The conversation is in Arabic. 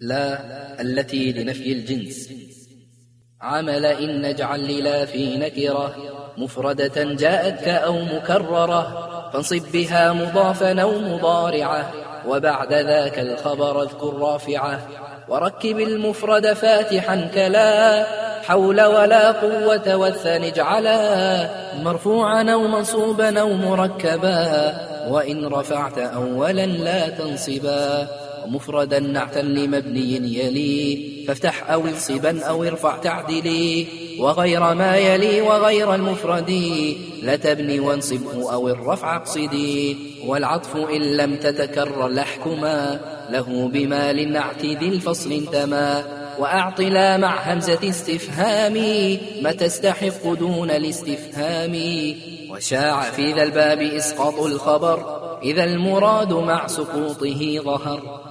لا التي لنفي الجنس. عمل إن نجعل للا في نكرة. مفردة جاءتك أو مكررة. فانصب بها مضافا أو مضارعة. وبعد ذاك الخبر اذكر رافعة. وركب المفرد فاتحا كلا. حول ولا قوة والثاني اجعلا. مرفوعا أو منصوبا أو مركبا. وإن رفعت أولا لا تنصبا. ومفردا نعتا لمبني يلي فافتح أو انصبا أو ارفع تعدلي. وغير ما يلي وغير المفرد لا تبني وانصبه أو الرفع اقصدي. والعطف إن لم تتكرر لحكما له بما للنعت ذي الفصل انتما. وأعط لا مع همزة استفهام ما تستحق دون الاستفهام. وشاع في ذا الباب إسقاط الخبر إذا المراد مع سقوطه ظهر.